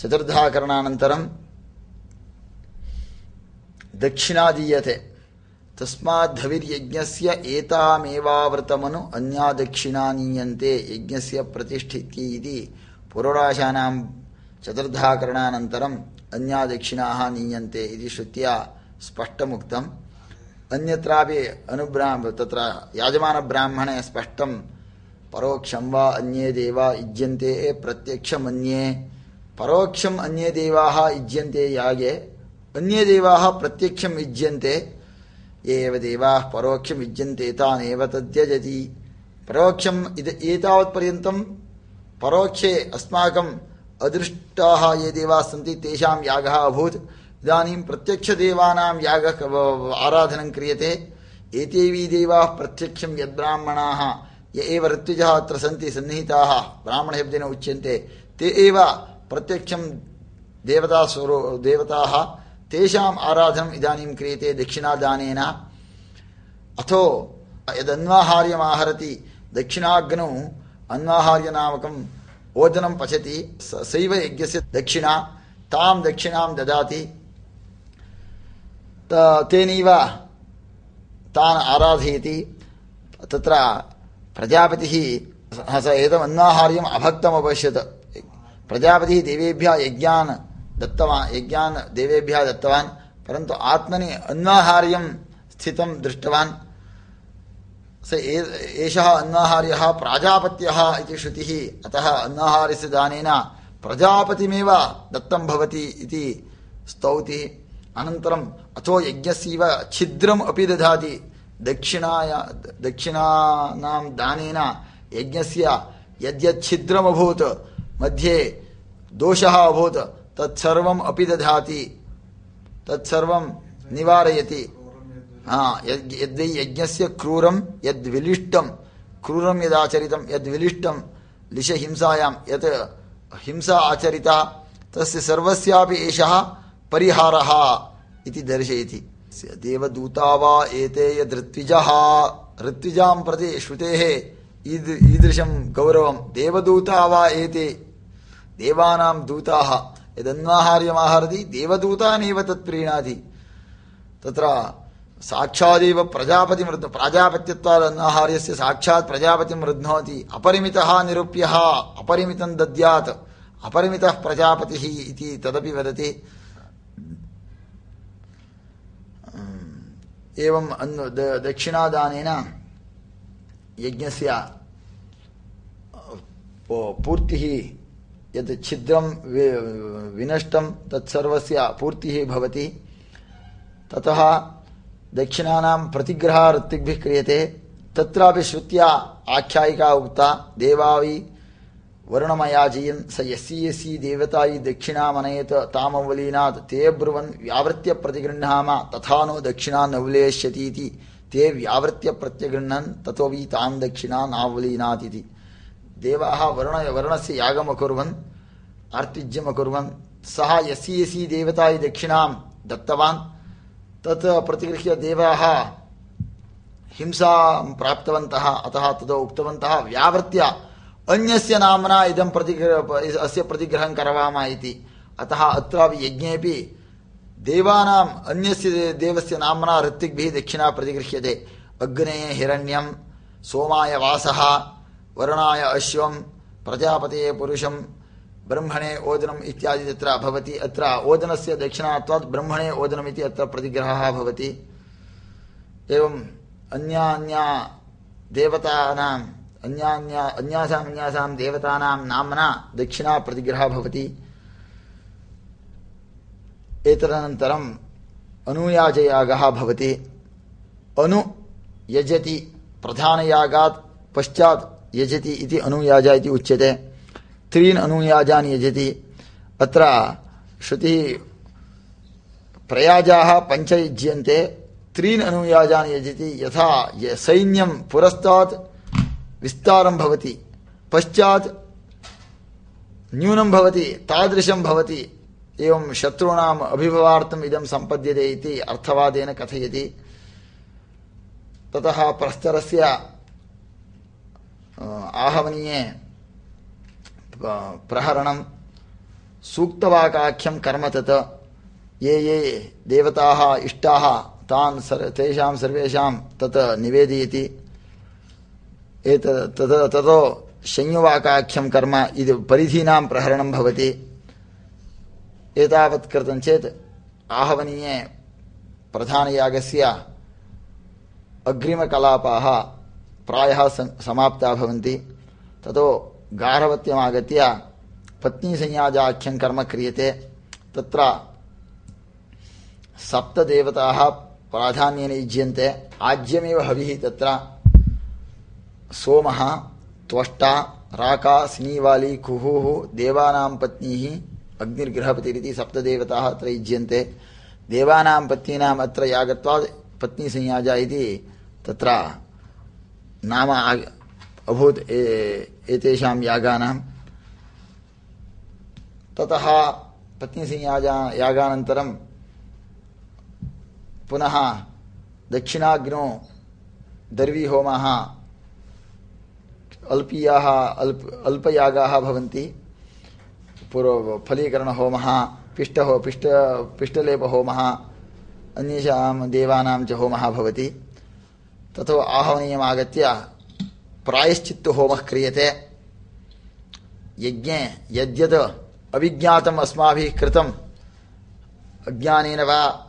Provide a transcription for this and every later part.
चतुर्धाकरणानन्तरं दक्षिणा दीयते तस्माद्धविर्यज्ञस्य एतामेवावृतमनु अन्या दक्षिणा नीयन्ते यज्ञस्य प्रतिष्ठित्यै इति पुरोडाशानां चतुर्धाकरणानन्तरम् अन्या दक्षिणाः नीयन्ते इति श्रुत्या स्पष्टमुक्तम् अन्यत्रापि अनुब्राह्म तत्र याजमानब्राह्मणे स्पष्टं परोक्षं वा अन्ये देवा युज्यन्ते प्रत्यक्षमन्ये परोक्षम् अन्ये देवाः युज्यन्ते यागे। अन्ये देवाः प्रत्यक्षं युज्यन्ते ये एव देवाः परोक्षं युज्यन्ते तानेव तत्यजति परोक्षम् एतावत्पर्यन्तं परोक्षे अस्माकम् अदृष्टाः ये देवाः सन्ति, तेषां यागः अभूत्। इदानीं प्रत्यक्षदेवानां यागः आराधनं क्रियते। एतेवी देवाः प्रत्यक्षं यद्ब्राह्मणाः य एव ऋत्विजः अत्र सन्ति सन्निहिताः। ब्राह्मणशब्देन उच्यन्ते। ते एव प्रत्यक्षं देवतास्वरो, देवताः। तेषाम् आराधनम् इदानीं क्रियते दक्षिणादानेन। अथो यदन्वाहार्यमाहरति दक्षिणाग्नौ अन्वाहार्यनामकम् ओदनं पचति। सैव यज्ञस्य दक्षिणा, तां दक्षिणां ददाति। तेनैव तान् आराधयति। तत्र प्रजापतिः स एतम् अन्वाहार्यम् अभक्तम् अपश्यत् प्रजापतिः देवेभ्यः यज्ञान् दत्तवान्, यज्ञान् देवेभ्यः दत्तवान्, परन्तु आत्मनि अन्वाहार्यं स्थितं दृष्टवान्। स एषः अन्वाहार्यः प्राजापत्यः इति श्रुतिः, अतः अन्वाहार्यस्य दानेन प्रजापतिमेव दत्तं भवति इति स्तौति। अनन्तरम् अथो यज्ञस्यैव छिद्रम् अपि ददाति दक्षिणाय, दक्षिणानां दानेन यज्ञस्य यद्यच्छिद्रमभूत्, मध्ये दोषः अभूत्, तत्सर्वम् अपि ददाति तत्सर्वं निवारयति। यद्वै यज्ञस्य क्रूरं, यद्विलिष्टं, क्रूरं यदाचरितं, यद्विलिष्टं लिशहिंसायां, यत् हिंसा आचरिता, तस्य सर्वस्यापि एषः परिहारः इति दर्शयति। देवदूता वा एते यदृत्विजः। ऋत्विजां प्रति श्रुतेः। ईदृशं गौरवं। देवदूता वा एते देवानां दूताः। यदन्वाहार्यमाहरति देवदूतानेव तत् प्रीणाति तत्र साक्षादेव प्रजापतिमृद् प्राजापत्यत्वात् अन्नाहार्यस्य साक्षात् प्रजापतिं रुध्नोति अपरिमितः निरूप्यः, अपरिमितं दद्यात्, अपरिमितः प्रजापतिः इति तदपि वदति। एवं दक्षिणादानेन यज्ञस्य पूर्तिः यत् छिद्रं विनष्टं तत्सर्वस्य पूर्तिः भवति। ततः दक्षिणानां प्रतिग्रहः ऋत्विग्भिः क्रियते। तत्रापि श्रुत्या आख्यायिका उक्ता, देवावि वरुणमयाजयन् स यस्सी यस्सी देवतायि दक्षिणामनयत तामवलीनात् ते ब्रुवन् व्यावृत्य प्रतिगृह्णाम तथा नो दक्षिणा नवलेष्यतीति। ते व्यावृत्य प्रत्यगृह्णन् ततोऽपि तां दक्षिणा नावलीनात् इति देवाः वरुण वरुणस्य यागम् अकुर्वन्, आर्तिज्यम् अकुर्वन्। सः यस्सी यस्सी देवतायि दक्षिणां दत्तवान्। तत् प्रतिगृह्य देवाः हिंसां प्राप्तवन्तः, अतः तद् उक्तवन्तः, व्यावृत्य अन्यस्य नाम्ना इदं प्रतिग्रह, अस्य प्रतिग्रहं करवाम इति। अतः अत्रापि यज्ञेपि देवानाम् अन्यस्य देवस्य नाम्ना ऋत्विग्भिः दक्षिणा प्रतिगृह्यते। अग्ने हिरण्यं, सोमाय वासः, वरुणाय अश्वं, प्रजापतये पुरुषं, ब्रह्मणे ओदनम् इत्यादि तत्र भवति। अत्र ओदनस्य दक्षिणात्वात् ब्रह्मणे ओदनम् इति अत्र प्रतिग्रहः भवति। एवम् अन्यान्या देवतानाम् अन्यान्या अन्यासाम् अन्यासां देवतानां नाम्ना दक्षिणा प्रतिग्रहः भवति। एतदनन्तरम् अनुयाजयागः भवति। अनु यजति, प्रधानयागात् पश्चात् यजति इति अनुयाज इति उच्यते। त्रीन् अनुयाजान् यजति। अत्र श्रुतिः प्रयाजाः पञ्च युज्यन्ते त्रीन् अनुयाजान् यजति। यथा सैन्यं पुरस्तात् विस्तारं भवति। पश्चात् न्यूनं भवति, तादृशं भवति। एवं शत्रूणाम् अभिभवार्थम् इदं सम्पद्यते इति अर्थवादेन कथयति। ततः प्रस्तरस्य आहवनीये प्रहरणं, सूक्तवाकाख्यं कर्म तत्। ये ये देवताः, इष्टाः, तान् सर्, तेषां सर्वेषां तत् निवेदयति। तत् संयुवाकाख्यं कर्म इति परिधीनां प्रहरणं भवति। एतावत् कृतं चेत् आहवनीये प्रधानयागस्य अग्रिमकलापाः प्रायः समाप्ता भवन्ति। ततो गार्हवत्यमागत्य पत्नीसंयाजाख्यं कर्म क्रियते। तत्र सप्तदेवताः प्राधान्येन युज्यन्ते। आज्यमेव हविः तत्र सोमः, त्वष्टा, राका, स्नीवाली, कुहुः, देवानां पत्नीः, अग्निर्गृहपतिरिति सप्तदेवताः अत्र युज्यन्ते। देवानां पत्नीनाम् अत्र यागत्वात् पत्नीसंयाजा इति तत्र नाम अभूत् एतेषां यागानां। ततः पत्नीसंयाजा यागानन्तरं पुनः दक्षिणाग्नौ दर्वीहोमः अल्पीयाः, अल्प, अल्पयागाः भवन्ति। पूर्व फलीकरणहोमः, पिष्टहो, पिष्ट, पिष्टलेपहोमः, अन्येषां देवानां च होमः भवति। ततो आहवनीयमागत्य प्रायश्चित्तहोमः क्रियते। यज्ञे, यद्यद् अविज्ञातम् अस्माभिः कृतम्, अज्ञानेन वा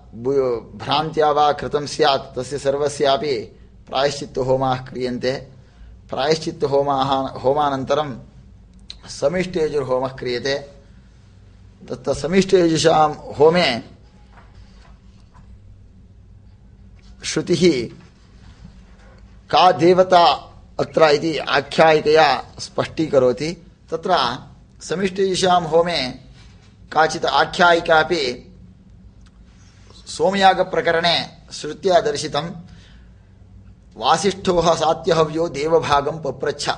भ्रान्त्या वा कृतं स्यात्, तस्य सर्वस्यापि प्रायश्चित्तहोमाः क्रियन्ते। प्रायश्चित्तहोमाः होमानन्तरं समिष्टेजुर्होमः क्रियते। तत्र समिष्टेजुषां होमे श्रुतिः का देवता अत्र इति आख्यायिकया स्पष्टीकरोति। तत्र समिष्टेजुषां होमे काचित् आख्यायिकापि सोमयागप्रकरणे श्रुत्या दर्शितं वासिष्ठोः सात्यहव्यो देवभागं पप्रच्छ।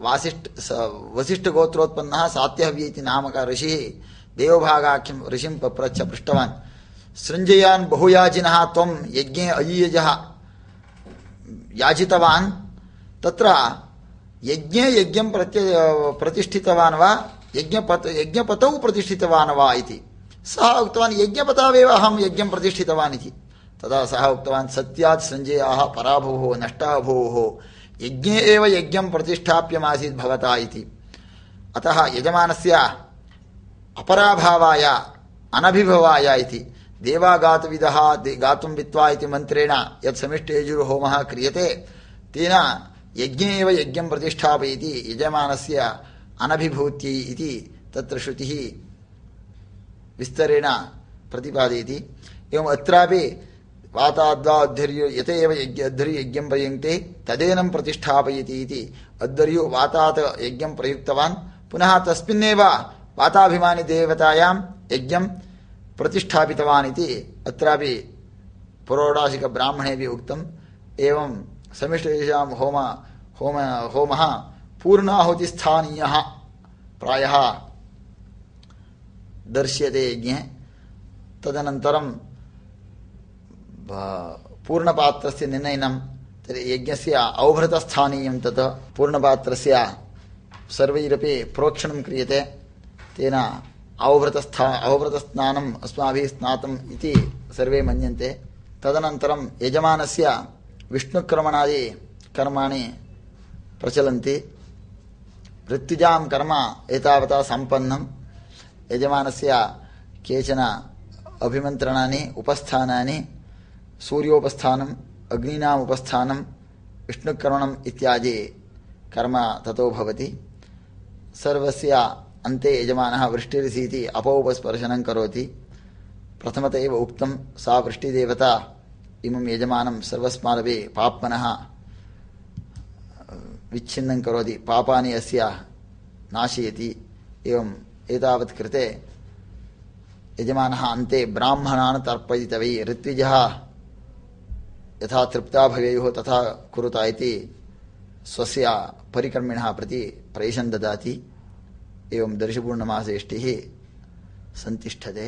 वासिष्ठ वसिष्ठगोत्रोत्पन्नः सात्यहव्य इति नामक ऋषिः देवभागाख्यं ऋषिं पप्रच्छ पृष्टवान्। सृञ्जयान् बहुयाजिनः त्वं यज्ञे अयीयजः याचितवान् तत्र यज्ञे यज्ञं प्रत्य, प्रतिष्ठितवान् वा? यज्ञपत, यज्ञपतौ प्रतिष्ठितवान् वा इति। सः उक्तवान्, यज्ञपतावेव अहं यज्ञं प्रतिष्ठितवान् इति। तदा सः उक्तवान्, सत्यात् सञ्जयाः पराभवः नष्टः भूः यज्ञे एव यज्ञं प्रतिष्ठाप्यमासीत् भवता इति। अतः यजमानस्य अपराभावाय, अनभिभवाय इति। देवागातविदः गातुं वित्वा इति मन्त्रेण यत् समिष्टेजुर्होमः क्रियते, तेन यज्ञे एव यज्ञं प्रतिष्ठापयति यजमानस्य अनभिभूत्यै इति तत्र श्रुतिः विस्तरेण प्रतिपादयति। एवम् अत्रापि वाताद्वा अद्धर्यो यत एव यज्ञ अद्धर्यो यज्ञं प्रयुङ्क्ते तदेनं प्रतिष्ठापयति इति। अद्धर्यो वातात् यज्ञं प्रयुक्तवान्। पुनः तस्मिन्नेव वाताभिमानिदेवतायां यज्ञं प्रतिष्ठापितवान् इति अत्रापि पुरोडाशिकब्राह्मणेपि उक्तम्। एवं समिष्टेषां होम होम होमः पूर्णाहुतिस्थानीयः। प्रायः दर्श्यते यज्ञे। तदनन्तरं पूर्णपात्रस्य निर्णयनं यज्ञस्य अवभृतस्थानीयं तत् पूर्णपात्रस्य सर्वैरपि प्रोक्षणं क्रियते। तेन अवभृतस्था अवभृतस्नानम् अस्माभिः स्नातम् इति सर्वे मन्यन्ते। तदनन्तरं यजमानस्य विष्णुक्रमणादि कर्माणि प्रचलन्ति। ऋत्विजां कर्म एतावता सम्पन्नं यजमानस्य केचन अभिमन्त्रणानि, उपस्थानानि सूर्योपस्थानम् अग्नीनाम् उपस्थानं विष्णुकर्मणम् इत्यादि कर्म ततो भवति। सर्वस्य अन्ते यजमानः वृष्टिरिसीति अपौपस्पर्शनं करोति। प्रथमत एव उक्तं सा वृष्टिदेवता इमं यजमानं सर्वस्मादपि पाप्मनः विच्छिन्नं करोति। पापानि अस्य नाशयति। एवम् एतावत् कृते यजमानः अन्ते ब्राह्मणान् तर्पयितवै ऋत्विजः यथा तृप्ता भवेयुः तथा कुरुता इति स्वस्य परिकर्मिणः प्रति प्रैषन् ददाति। एवं दर्शपूर्णमासेष्टिः सन्तिष्ठते